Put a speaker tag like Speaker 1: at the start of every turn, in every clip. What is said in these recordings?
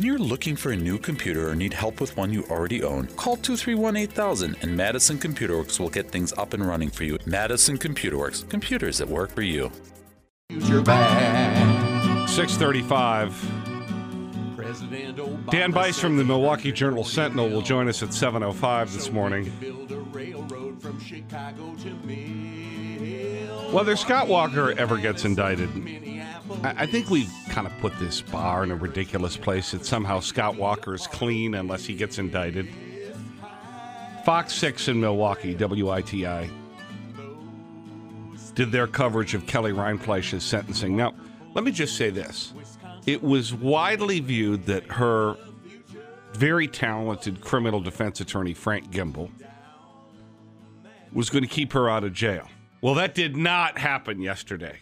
Speaker 1: When you're looking for a new computer or need help with one you already own, call 231 8000 and Madison Computer Works will get things up and running for you. Madison Computer Works, computers that work for you.
Speaker 2: Use your bag.
Speaker 3: 635.
Speaker 2: President Obama
Speaker 3: Dan Bice from the Milwaukee Journal Sentinel will join us at 7.05 this morning.
Speaker 2: could build a railroad from Chicago to Mill.
Speaker 3: Whether Scott Walker ever gets indicted,
Speaker 2: Minneapolis.
Speaker 3: I think we've kind of put this bar in a ridiculous place that somehow Scott Walker is clean unless he gets indicted. Fox 6 in Milwaukee, WITI, did their coverage of Kelly Rindfleisch's sentencing. Now, let me just say this. It was widely viewed that her very talented criminal defense attorney, Frank Gimbel, was going to keep her out of jail. Well, that did not happen yesterday.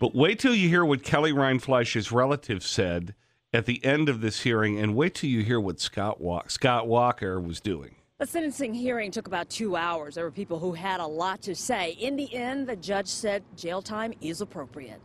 Speaker 3: But wait till you hear what Kelly Rindfleisch's relative said at the end of this hearing, and wait till you hear what Scott, Scott Walker was doing.
Speaker 4: The sentencing hearing took about two hours. There were people who had a lot to say. In the end, the judge said jail time is appropriate.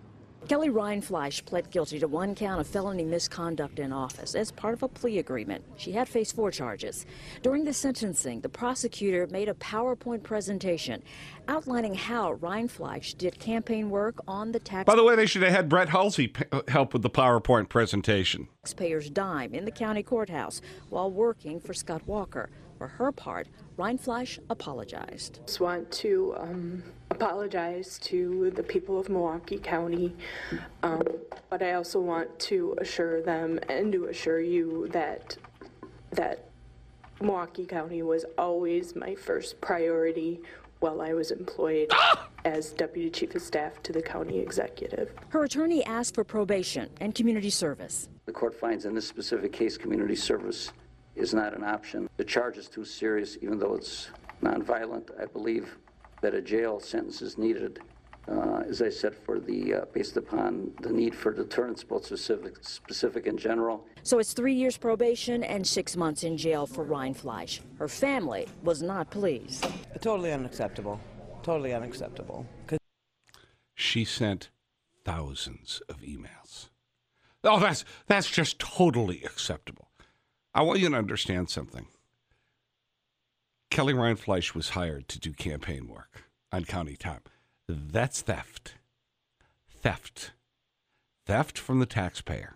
Speaker 4: Kelly Rindfleisch pled guilty to one count of felony misconduct in office as part of a plea agreement. She had faced four charges. During the sentencing, the prosecutor made a PowerPoint presentation outlining how Rindfleisch did campaign work on the tax.
Speaker 3: By the way, they should have had Brett Halsey help with the PowerPoint presentation.
Speaker 4: taxpayer's dime in the county courthouse while working for Scott Walker. For her part, Rindfleisch apologized.
Speaker 5: just want to um, apologize to the people of Milwaukee County, um, but I also want to assure them and to assure you that that Milwaukee County was always my first priority while I was employed as Deputy Chief of Staff to the County Executive.
Speaker 4: Her attorney asked for probation and community service.
Speaker 6: The court finds in this specific case, community service is not an option. The charge is too serious, even though it's nonviolent. I believe that a jail sentence is needed, uh, as I said, for the, uh, based upon the need for deterrence, both specific, specific and general.
Speaker 4: So it's three years probation and six months in jail for Rindfleisch. Her family was not pleased.
Speaker 7: Totally unacceptable. Totally unacceptable.
Speaker 3: She sent thousands of emails. Oh, that's that's just totally acceptable. I want you to understand something. Kelly Rindfleisch was hired to do campaign work on county time. That's theft. Theft. Theft from the taxpayer.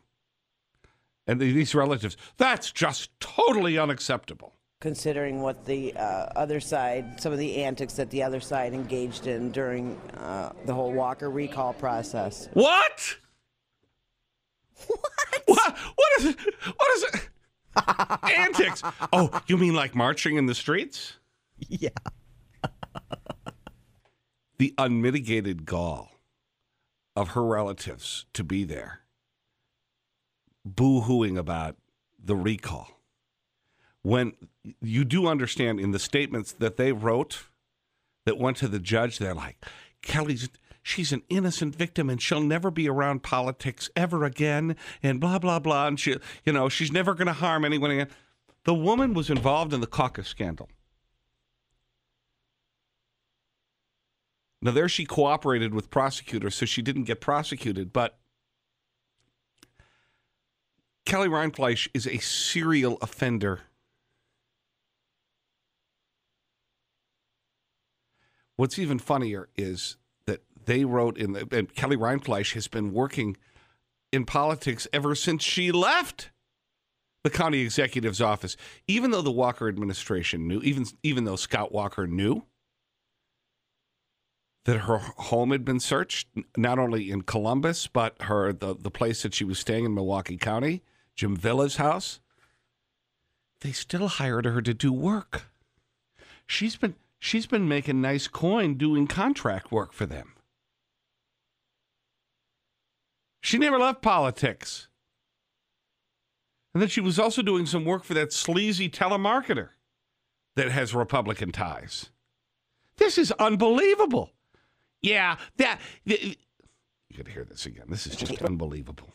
Speaker 3: And these relatives, that's just totally unacceptable.
Speaker 7: considering what the uh, other side, some of the antics that the other side engaged in during uh, the whole Walker recall process.
Speaker 3: What? What? What, what is it? What is it? Antics. Oh, you mean like marching in the streets?
Speaker 7: Yeah.
Speaker 3: The unmitigated gall of her relatives to be there, boo hooing about the recall. When you do understand in the statements that they wrote that went to the judge, they're like, Kelly's, she's an innocent victim and she'll never be around politics ever again, and blah, blah, blah. And she, you know, she's never going to harm anyone again. The woman was involved in the caucus scandal. Now, there she cooperated with prosecutors, so she didn't get prosecuted, but Kelly Rindfleisch is a serial offender. What's even funnier is they wrote in the, and Kelly Rindfleisch has been working in politics ever since she left the county executive's office. Even though the Walker administration knew, even even though Scott Walker knew that her home had been searched, not only in Columbus, but her the, the place that she was staying in Milwaukee County, Jim Villa's house. They still hired her to do work. She's been she's been making nice coin doing contract work for them. She never left politics. And then she was also doing some work for that sleazy telemarketer that has Republican ties. This is unbelievable. Yeah, that. th- you could hear this again. This is just unbelievable.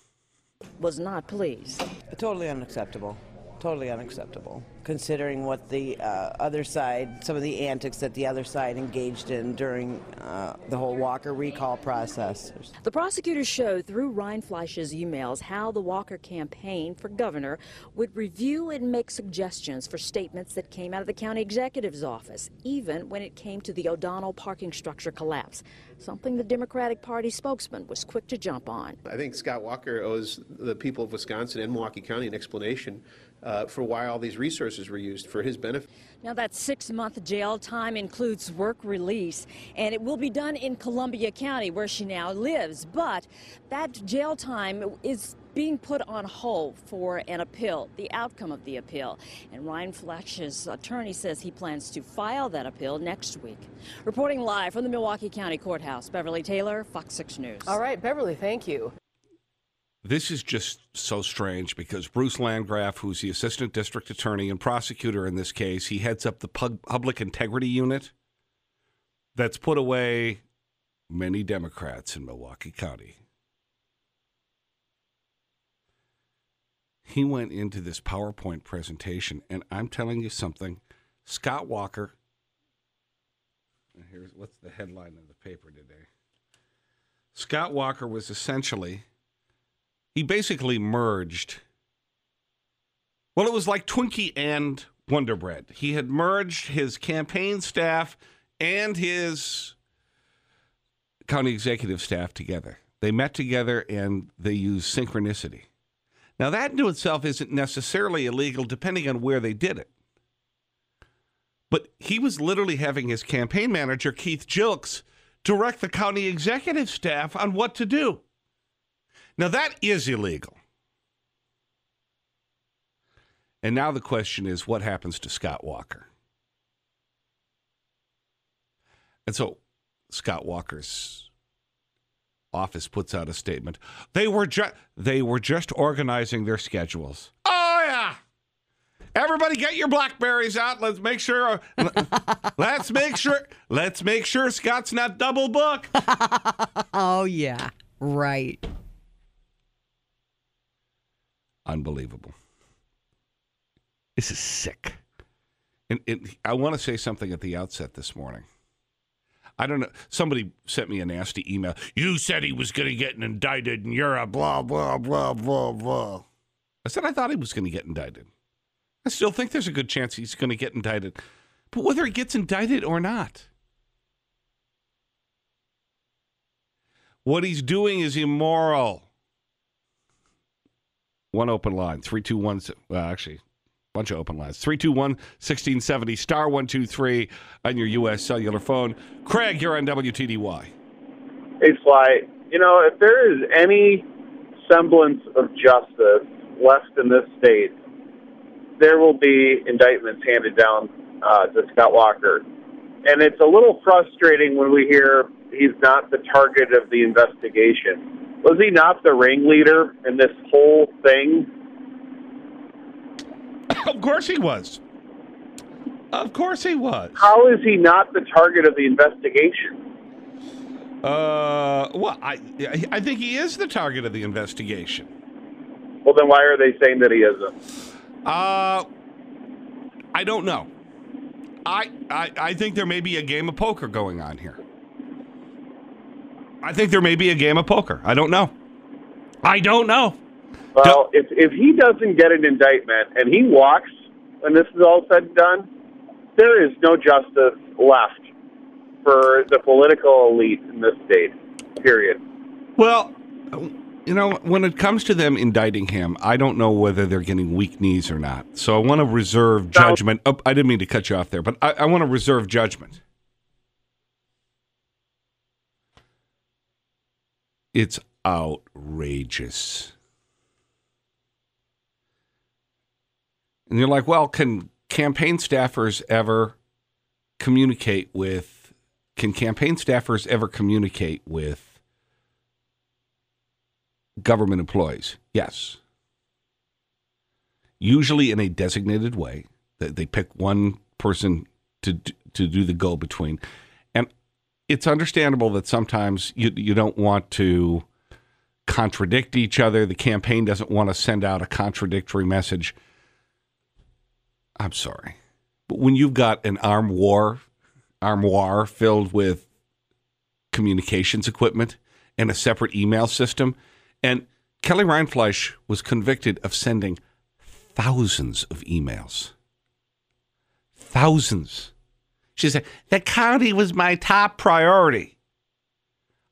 Speaker 4: Was not pleased.
Speaker 7: Totally unacceptable. Totally unacceptable, considering what the uh, other side, some of the antics that the other side engaged in during uh, the whole Walker recall process.
Speaker 4: The prosecutors showed through Rindfleisch's emails how the Walker campaign for governor would review and make suggestions for statements that came out of the county executive's office, even when it came to the O'Donnell parking structure collapse, something the Democratic Party spokesman was quick to jump on.
Speaker 8: I think Scott Walker owes the people of Wisconsin and Milwaukee County an explanation uh, for why all these resources were used for his benefit.
Speaker 4: Now, that six month jail time includes work release, and it will be done in Columbia County, where she now lives. But that jail time is being put on hold for an appeal, the outcome of the appeal. And Rindfleisch's attorney says he plans to file that appeal next week. Reporting live from the Milwaukee County Courthouse, Beverly Taylor, Fox 6 News.
Speaker 9: All right, Beverly, thank you.
Speaker 3: This is just so strange because Bruce Landgraf, who's the assistant district attorney and prosecutor in this case, he heads up the public integrity unit that's put away many Democrats in Milwaukee County. He went into this PowerPoint presentation, and I'm telling you something. Scott Walker, here's what's the headline of the paper today. Scott Walker was essentially he basically merged. Well, it was like Twinkie and Wonder Bread. He had merged his campaign staff and his county executive staff together. They met together and they used synchronicity. Now, that in itself isn't necessarily illegal, depending on where they did it. But he was literally having his campaign manager, Keith Gilkes, direct the county executive staff on what to do. Now, that is illegal. And now the question is what happens to Scott Walker? And so Scott Walker's office puts out a statement. They were just they were just organizing their schedules. Oh yeah. Everybody get your blackberries out. Let's make sure let's make sure let's make sure Scott's not double booked.
Speaker 9: oh yeah. Right.
Speaker 3: Unbelievable. This is sick. And, and I want to say something at the outset this morning. I don't know. Somebody sent me a nasty email. You said he was going to get indicted, in Europe, blah, blah, blah, blah, blah. I said I thought he was going to get indicted. I still think there's a good chance he's going to get indicted. But whether he gets indicted or not, what he's doing is immoral. One open line, 321, well, actually, bunch of open lines. 321 1670, star 123 on your U.S. cellular phone. Craig, you're on WTDY.
Speaker 10: Hey, Sly. You know, if there is any semblance of justice left in this state, there will be indictments handed down uh, to Scott Walker. And it's a little frustrating when we hear he's not the target of the investigation was he not the ringleader in this whole thing?
Speaker 3: Of course he was. Of course he was.
Speaker 10: How is he not the target of the investigation?
Speaker 3: Uh, well, I I think he is the target of the investigation.
Speaker 10: Well, then why are they saying that he isn't?
Speaker 3: Uh, I don't know. I, I I think there may be a game of poker going on here. I think there may be a game of poker. I don't know. I don't know.
Speaker 10: Well, if if he doesn't get an indictment and he walks when this is all said and done, there is no justice left for the political elite in this state. Period.
Speaker 3: Well, you know, when it comes to them indicting him, I don't know whether they're getting weak knees or not. So I want to reserve judgment. Oh, I didn't mean to cut you off there, but I, I want to reserve judgment. It's outrageous. And you're like, well, can campaign staffers ever communicate with, can campaign staffers ever communicate with government employees? Yes. Usually in a designated way. They pick one person to, to do the go between it's understandable that sometimes you you don't want to contradict each other. The campaign doesn't want to send out a contradictory message. I'm sorry. But when you've got an armoire, armoire filled with communications equipment and a separate email system, and Kelly Rindfleisch was convicted of sending thousands of emails. Thousands. She said, the county was my top priority.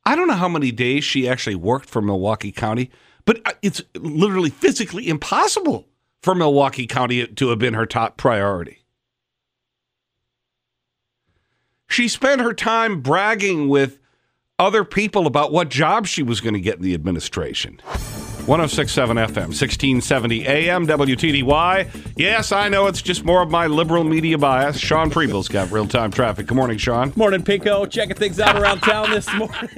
Speaker 3: I don't know how many days she actually worked for Milwaukee County, but uh, it's literally physically impossible for Milwaukee County to have been her top priority. She spent her time bragging with other people about what job she was going to get in the administration. 1067 FM, 1670 AM, WTDY. Yes, I know it's just more of my liberal media bias. Sean Preble's got real time traffic. Good morning, Sean.
Speaker 11: Morning, Pinko. Checking things out around town this morning.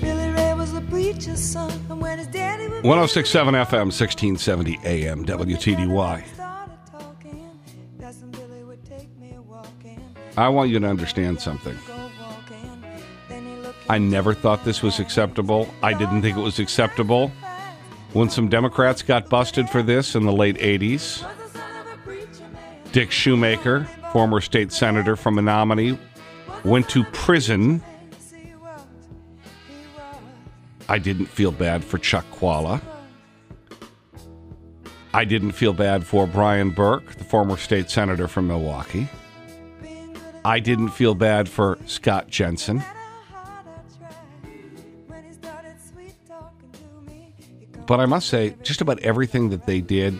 Speaker 12: Billy Ray was a preacher's son, and when his daddy
Speaker 3: 1067 FM, 1670 AM, WTDY. I want you to understand something. I never thought this was acceptable. I didn't think it was acceptable when some Democrats got busted for this in the late 80s. Dick Shoemaker, former state senator from Menomonie, went to prison. I didn't feel bad for Chuck Chvala. I didn't feel bad for Brian Burke, the former state senator from Milwaukee. I didn't feel bad for Scott Jensen. But I must say, just about everything that they did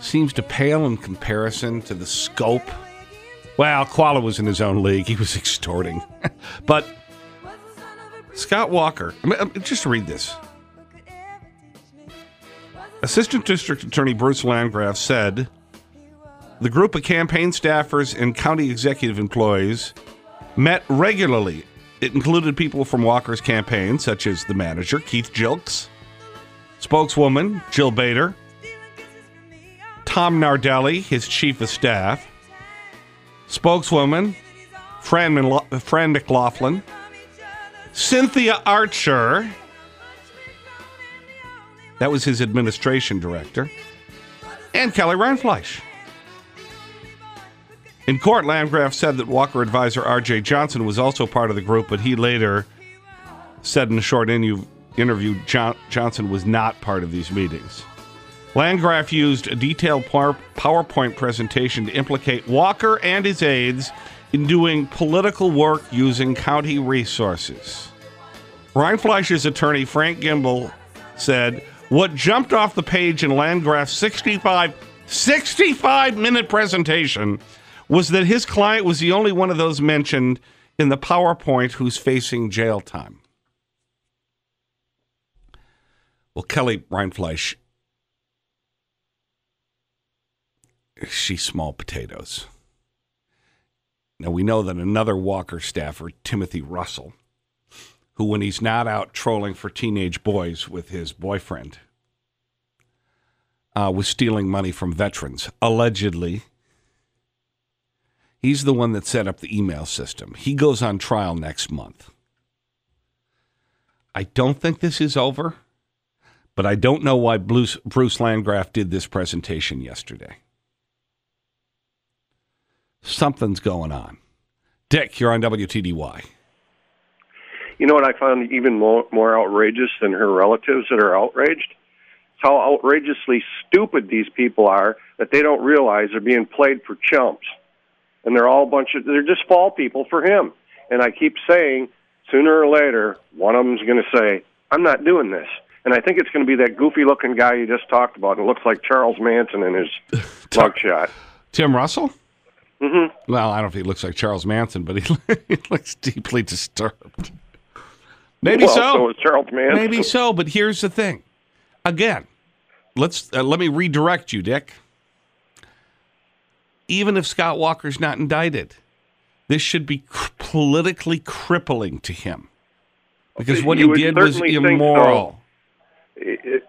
Speaker 3: seems to pale in comparison to the scope. Well, Chvala was in his own league. He was extorting. but Scott Walker, I mean, um, just read this. Assistant District Attorney Bruce Landgraf said the group of campaign staffers and county executive employees met regularly. It included people from Walker's campaign, such as the manager, Keith Gilkes, spokeswoman, Jill Bader, Tom Nardelli, his chief of staff, spokeswoman, Fran, Fran McLaughlin, Cynthia Archer, that was his administration director, and Kelly Rindfleisch. In court, Landgraf said that Walker advisor R.J. Johnson was also part of the group, but he later said in a short interview, interview John, Johnson was not part of these meetings. Landgraf used a detailed power, PowerPoint presentation to implicate Walker and his aides in doing political work using county resources. Ryan Rindfleisch's attorney, Frank Gimbel, said, What jumped off the page in Landgraf's 65, 65 minute presentation was that his client was the only one of those mentioned in the PowerPoint who's facing jail time. Well, Kelly Rindfleisch, she's small potatoes. Now, we know that another Walker staffer, Timothy Russell, who, when he's not out trolling for teenage boys with his boyfriend, uh, was stealing money from veterans, allegedly. He's the one that set up the email system. He goes on trial next month. I don't think this is over, but I don't know why Bruce, Bruce Landgraf did this presentation yesterday. Something's going on. Dick, you're on WTDY.
Speaker 13: You know what I found even more, more outrageous than her relatives that are outraged? It's how outrageously stupid these people are that they don't realize they're being played for chumps. And they're all a bunch of, they're just fall people for him. And I keep saying, sooner or later, one of them's going to say, I'm not doing this. And I think it's going to be that goofy looking guy you just talked about. It looks like Charles Manson in his mugshot.
Speaker 3: Tim Russell?
Speaker 13: Mm-hmm.
Speaker 3: Well, I don't know if he looks like Charles Manson, but he, he looks deeply disturbed. Maybe
Speaker 13: well,
Speaker 3: so.
Speaker 13: So is Charles Manson.
Speaker 3: Maybe so, but here's the thing. Again, let's uh, let me redirect you, Dick. Even if Scott Walker's not indicted, this should be cr- politically crippling to him because what
Speaker 13: You
Speaker 3: he did was
Speaker 13: immoral. so.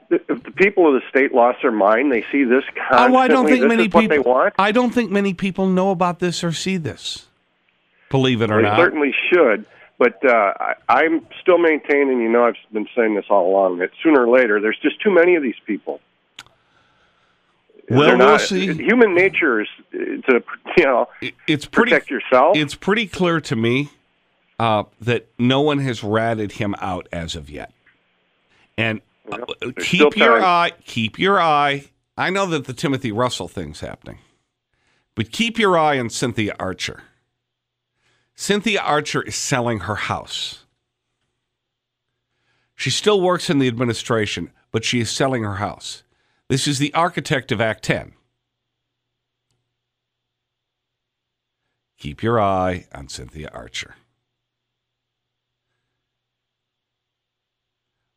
Speaker 13: If the people of the state lost their mind, they see this constantly.
Speaker 3: Oh, I don't think
Speaker 13: this
Speaker 3: many people. I don't think many people know about this or see this. Believe it or
Speaker 13: they
Speaker 3: not.
Speaker 13: certainly should. But uh, I, I'm still maintaining, you know, I've been saying this all along, that sooner or later, there's just too many of these people.
Speaker 3: Well,
Speaker 13: They're
Speaker 3: we'll see.
Speaker 13: Human nature is uh, to you know
Speaker 3: it's pretty,
Speaker 13: protect yourself.
Speaker 3: It's pretty clear to me uh, that no one has ratted him out as of yet. And uh, keep your eye, keep your eye. I know that the Timothy Russell thing's happening, but keep your eye on Cynthia Archer. Cynthia Archer is selling her house. She still works in the administration, but she is selling her house. This is the architect of Act 10. Keep your eye on Cynthia Archer.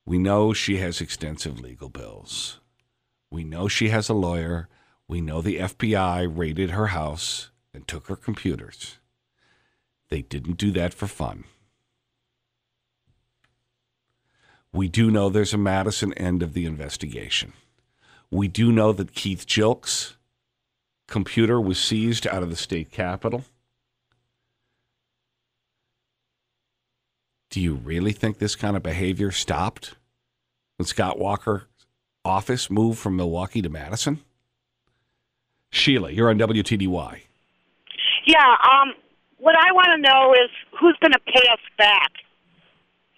Speaker 3: We know she has extensive legal bills. We know she has a lawyer. We know the FBI raided her house and took her computers. They didn't do that for fun. We do know there's a Madison end of the investigation. We do know that Keith Gilkes' computer was seized out of the state capitol. Do you really think this kind of behavior stopped when Scott Walker's office moved from Milwaukee to Madison? Sheila, you're on WTDY.
Speaker 14: Yeah, um, what I want to know is who's going to pay us back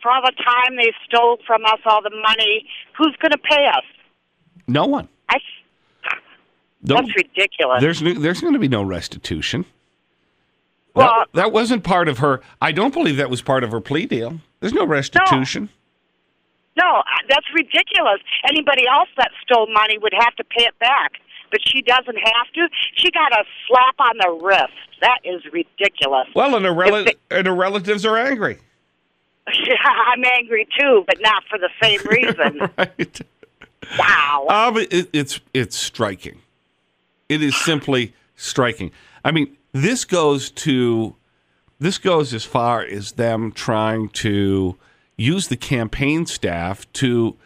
Speaker 14: for all the time they stole from us, all the money. Who's going to pay us?
Speaker 3: No one.
Speaker 14: I,
Speaker 3: No-
Speaker 14: that's ridiculous.
Speaker 3: There's there's going to be no restitution.
Speaker 14: Well-
Speaker 3: that, that wasn't part of her. I don't believe that was part of her plea deal. There's no restitution.
Speaker 14: no, uh, that's ridiculous. Anybody else that stole money would have to pay it back, but she doesn't have to. She got a slap on the wrist. That is ridiculous.
Speaker 3: Well, and her, rel- and her relatives are angry.
Speaker 14: I'm angry too, but not for the same reason.
Speaker 3: right.
Speaker 14: Wow.
Speaker 3: Um, it, it's it's striking. It is simply striking. I mean, this goes to this goes as far as them trying to use the campaign staff to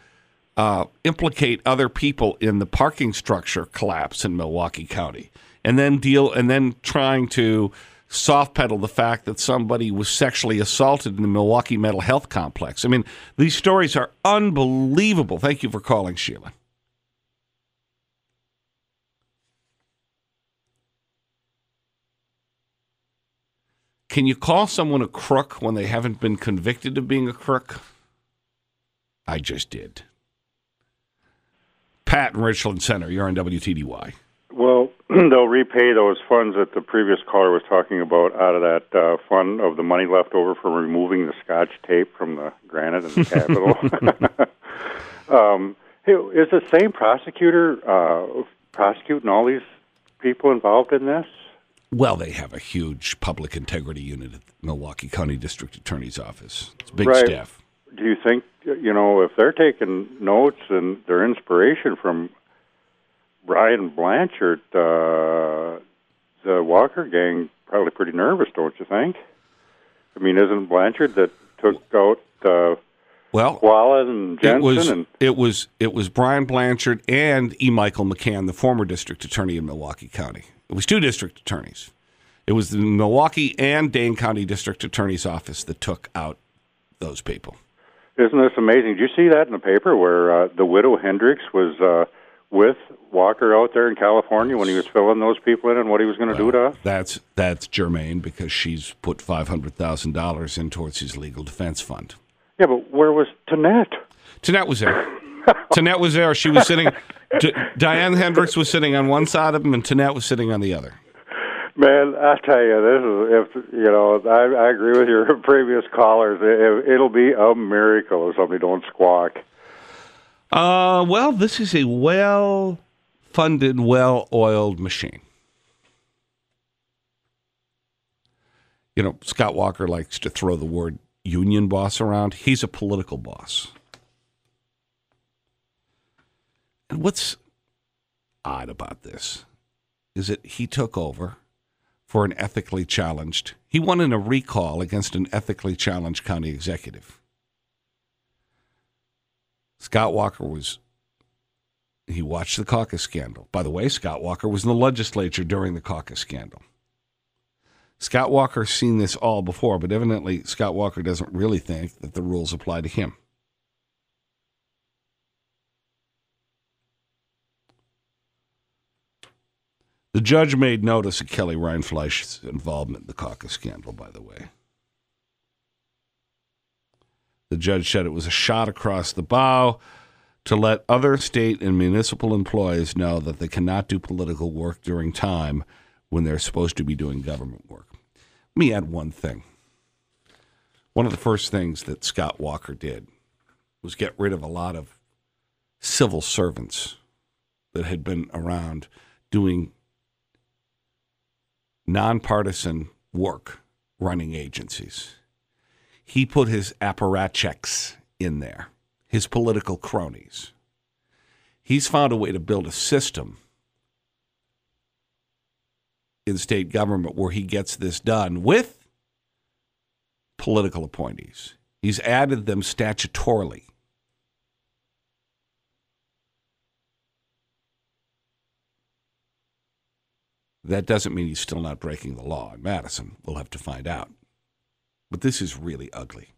Speaker 3: uh, implicate other people in the parking structure collapse in Milwaukee County, and then deal and then trying to soft pedal the fact that somebody was sexually assaulted in the Milwaukee Mental Health Complex. I mean, these stories are unbelievable. Thank you for calling, Sheila. Can you call someone a crook when they haven't been convicted of being a crook? I just did. Pat in Richland Center, you're on WTDY.
Speaker 15: Well, they'll repay those funds that the previous caller was talking about out of that uh, fund of the money left over for removing the scotch tape from the granite in the Capitol. um, is the same prosecutor uh, prosecuting all these people involved in this?
Speaker 3: Well, they have a huge public integrity unit at the Milwaukee County District Attorney's Office. It's a big
Speaker 15: Right.
Speaker 3: staff.
Speaker 15: Do you think, you know, if they're taking notes and their inspiration from Brian Blanchard, uh, the Walker gang probably pretty nervous, don't you think? I mean, isn't Blanchard that took out uh,
Speaker 3: Well,
Speaker 15: Wallen and Jensen
Speaker 3: it was
Speaker 15: and
Speaker 3: it was it was Brian Blanchard and E. Michael McCann, the former district attorney in Milwaukee County. It was two district attorneys. It was the Milwaukee and Dane County District Attorney's Office that took out those people.
Speaker 15: Isn't this amazing? Did you see that in the paper where uh, the widow Hendricks was uh, with Walker out there in California when he was filling those people in and what he was going to do to us?
Speaker 3: That's that's germane because she's put five hundred thousand dollars in towards his legal defense fund.
Speaker 15: Yeah, but where was Tonette?
Speaker 3: Tonette was there. Tonette was there. She was sitting. D- Diane Hendricks was sitting on one side of him, and Tonette was sitting on the other.
Speaker 15: Man, I tell you, this is if you know. I, I agree with your previous callers. It, it'll be a miracle if somebody don't squawk.
Speaker 3: Uh, well, this is a well-funded, well-oiled machine. You know, Scott Walker likes to throw the word union boss around. He's a political boss. And what's odd about this is that he took over for an ethically challenged. He won in a recall against an ethically challenged county executive. Scott Walker was he watched the caucus scandal. By the way, Scott Walker was in the legislature during the caucus scandal. Scott Walker's seen this all before, but evidently Scott Walker doesn't really think that the rules apply to him. The judge made notice of Kelly Rindfleisch's involvement in the caucus scandal, by the way. The judge said it was a shot across the bow to let other state and municipal employees know that they cannot do political work during time when they're supposed to be doing government work. Let me add one thing. One of the first things that Scott Walker did was get rid of a lot of civil servants that had been around doing nonpartisan work running agencies. He put his apparatchiks in there, his political cronies. He's found a way to build a system in state government where he gets this done with political appointees. He's added them statutorily. That doesn't mean he's still not breaking the law in Madison. We'll have to find out. But this is really ugly.